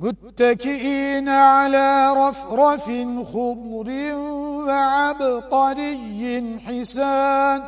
متكئين على رفرف خضر وعبقري حسان.